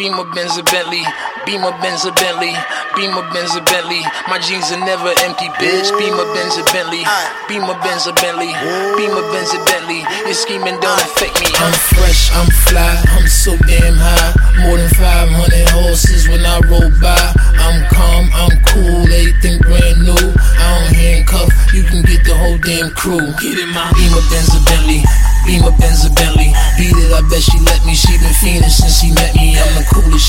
Beamer Benz a Bentley, Beamer Benz a Bentley, Beamer Benz a Bentley. My jeans are never empty, bitch. Beamer Benz a Bentley, Beamer Benz a Bentley, Beamer Benz a Bentley. Your scheming don't affect me. I'm fresh, I'm fly, I'm so damn high. More than 500 horses when I roll by. I'm calm, I'm cool, everything brand new. I don't handcuff, you can get the whole damn crew. Get in my Beamer Benz a Bentley. Beamer Benz a Bentley. Beat it, I bet she let me. She been fiending since she met me.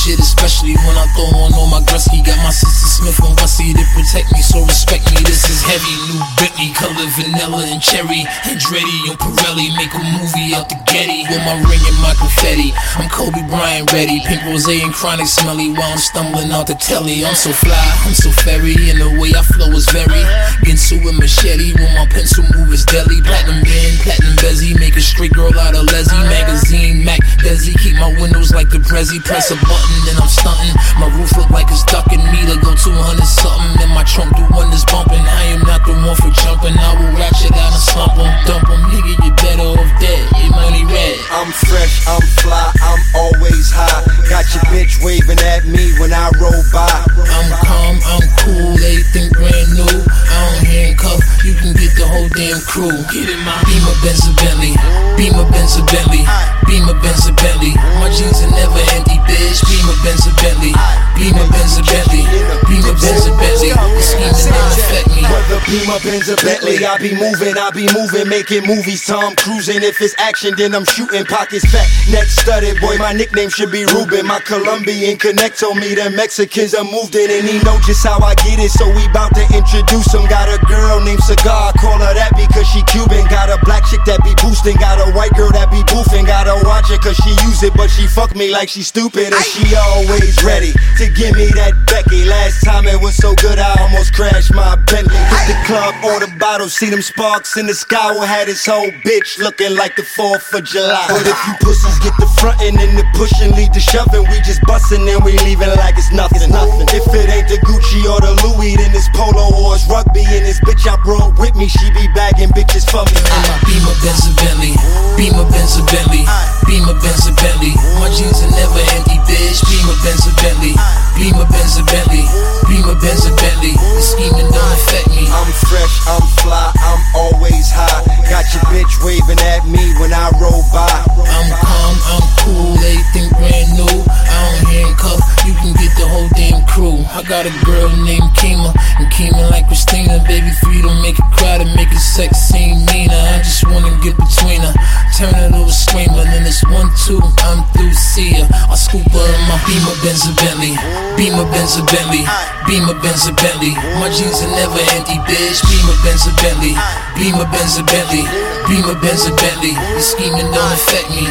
Shit, especially when I throw on all my Gretzky. Got my sister Smith and Wessie to protect me, so respect me. This is heavy, new Bentley, color vanilla and cherry. Andretti on Pirelli, make a movie out the Getty. With my ring and my confetti, I'm Kobe Bryant ready. Pink rose and chronic smelly while I'm stumbling out the telly. I'm so fly, I'm so fairy, and the way I flow is very. Ginsu with machete, when my pencil move is deadly. Platinum band, platinum bezzy, make a straight girl out of Leslie. Magazine, Mac, Desi, keep my windows like the Prezi. Press a button, then I'm stunting. My roof look like it's ducking me to go 200 something. And my trunk do wonders bumping. I am not the one for jumping. I will ratchet out and slump 'em, dump 'em. Nigga, you better off dead. Your money red. I'm fresh, I'm fly, I'm always high. Got your bitch waving at me when I roll by. I'm calm, I'm cool, everything brand new. I don't handcuff, you can get the whole damn crew. Get in my Beamer Benz a Bentley, Beamer Benz a Bentley, Beamer Benz a Bentley. My jeans are never empty, bitch. Beamer Benz a Bentley, Benz, or Bentley, I be moving, I be moving, making movies. Tom cruising. If it's action, then I'm shooting. Pockets fat, neck studded. Boy, my nickname should be Ruben. My Colombian connect told me the Mexicans are moved in, and he know just how I get it. So we bout to introduce him. Got a girl named Cigar, call her that because she Cuban. Got a black chick that be boosting, got a white girl that be boofing. Gotta watch it cause she use it, but she fuck me like she stupid, and she always ready to give me that Becky. Last time it was so good, I almost crashed my Bentley. Hit the club, bottles, see them sparks in the sky. We had his whole bitch looking like the 4th of July. But if you pussies get the frontin' and the pushing, lead the shoving, we just bustin' and we leaving like it's nothing. nothing. If it ain't the Gucci or the Louis, then it's polo or it's rugby. And this bitch I brought with me, she be bagging bitches for me. My Beamer Benz a Bentley, Beamer Benz a Bentley, Beamer Benz Bentley. My jeans are never empty, bitch. Beamer Benz a Bentley, Kima, and Kima like Christina. Baby, free don't make it cry to make it sex seem meaner. I just wanna get between her, turn her to a screamer. Then it's one, two, I'm through, see her. I scoop her in my Beamer Benz a Bentley, Beamer Benz a Bentley, Beamer Benz Bentley. My jeans are never empty, bitch. Beamer Benz a Bentley, Beamer Benz a Bentley, Beamer Benz Bentley. The scheming don't affect me.